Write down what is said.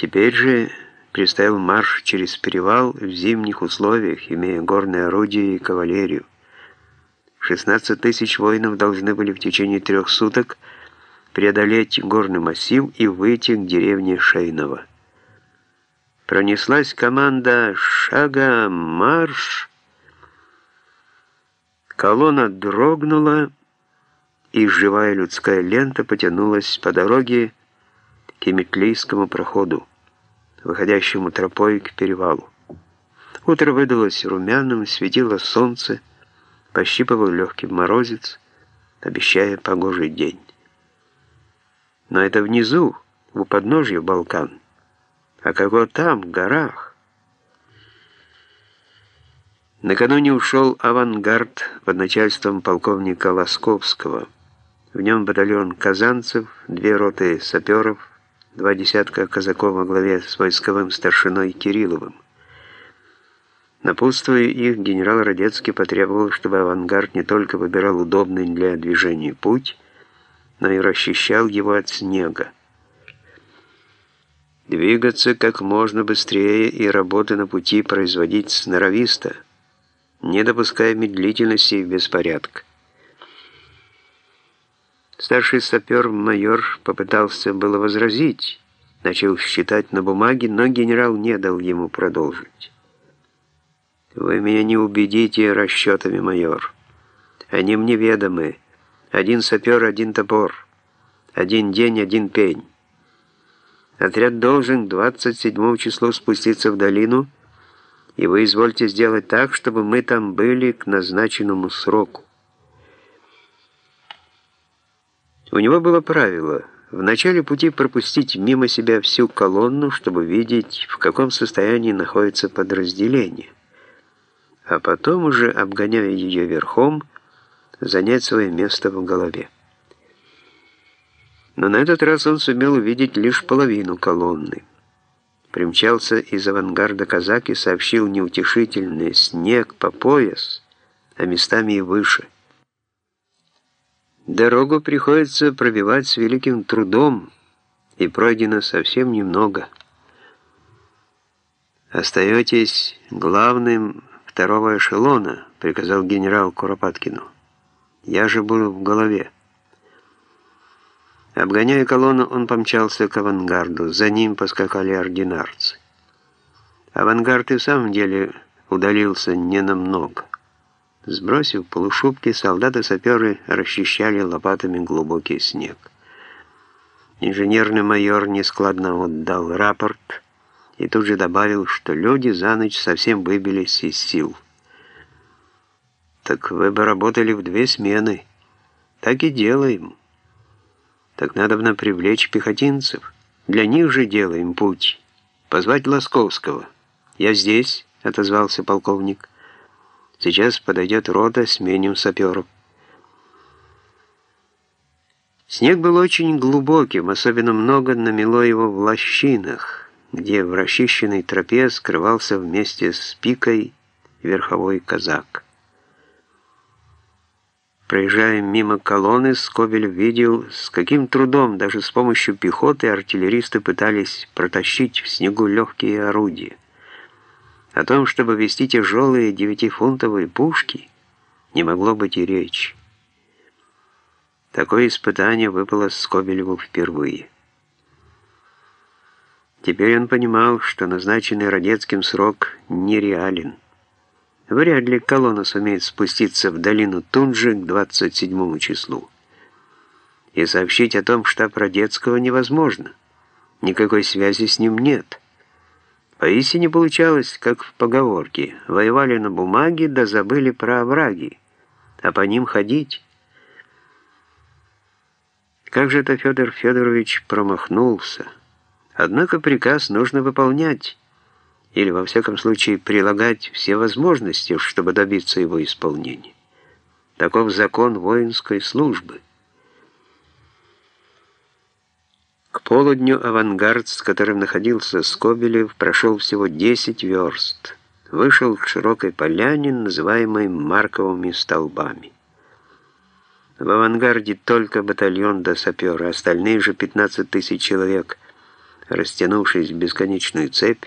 Теперь же предстоял марш через перевал в зимних условиях, имея горное орудие и кавалерию. 16 тысяч воинов должны были в течение трех суток преодолеть горный массив и выйти к деревне Шейново. Пронеслась команда «Шага! Марш!». Колонна дрогнула, и живая людская лента потянулась по дороге к Еметлийскому проходу, выходящему тропой к перевалу. Утро выдалось румяным, светило солнце, пощипывал легкий морозец, обещая погожий день. Но это внизу, у подножья Балкан. А кого там, в горах? Накануне ушел авангард под начальством полковника Лосковского. В нем батальон казанцев, две роты саперов, два десятка казаков во главе с войсковым старшиной Кирилловым. Напутствуя их, генерал Радецкий потребовал, чтобы авангард не только выбирал удобный для движения путь, но и расчищал его от снега. Двигаться как можно быстрее и работы на пути производить сноровисто, не допуская медлительности и беспорядка. Старший сапер-майор попытался было возразить, начал считать на бумаге, но генерал не дал ему продолжить. «Вы меня не убедите расчетами, майор. Они мне ведомы. Один сапер, один топор. Один день, один пень. Отряд должен 27 числу спуститься в долину, и вы извольте сделать так, чтобы мы там были к назначенному сроку. У него было правило в начале пути пропустить мимо себя всю колонну, чтобы видеть, в каком состоянии находится подразделение, а потом уже, обгоняя ее верхом, занять свое место в голове но на этот раз он сумел увидеть лишь половину колонны. Примчался из авангарда казак и сообщил неутешительный снег по пояс, а местами и выше. Дорогу приходится пробивать с великим трудом, и пройдено совсем немного. «Остаетесь главным второго эшелона», — приказал генерал Куропаткину. «Я же буду в голове». Обгоняя колонну, он помчался к авангарду. За ним поскакали ординарцы. Авангард и в самом деле удалился ненамного. Сбросив полушубки, солдаты-саперы расчищали лопатами глубокий снег. Инженерный майор нескладно отдал рапорт и тут же добавил, что люди за ночь совсем выбились из сил. «Так вы бы работали в две смены. Так и делаем». Так надо бы привлечь пехотинцев. Для них же делаем путь. Позвать Лосковского. Я здесь, отозвался полковник. Сейчас подойдет рота, сменим саперов. Снег был очень глубоким, особенно много намело его в лощинах, где в расчищенной тропе скрывался вместе с пикой верховой казак. Проезжая мимо колонны, Скобель видел, с каким трудом даже с помощью пехоты артиллеристы пытались протащить в снегу легкие орудия. О том, чтобы вести тяжелые девятифунтовые пушки, не могло быть и речи. Такое испытание выпало Скобелеву впервые. Теперь он понимал, что назначенный Родецким срок нереален. Вряд ли колонна сумеет спуститься в долину Тунджи к 27 числу. И сообщить о том штаб Родецкого невозможно. Никакой связи с ним нет. Поистине получалось, как в поговорке. Воевали на бумаге, да забыли про овраги. А по ним ходить. Как же это Федор Федорович промахнулся? Однако приказ нужно выполнять или, во всяком случае, прилагать все возможности, чтобы добиться его исполнения. Таков закон воинской службы. Полудню авангард, с которым находился Скобелев, прошел всего 10 верст. Вышел к широкой поляне, называемой Марковыми столбами. В авангарде только батальон до сапера, остальные же 15 тысяч человек – растянувшись в бесконечную цепь,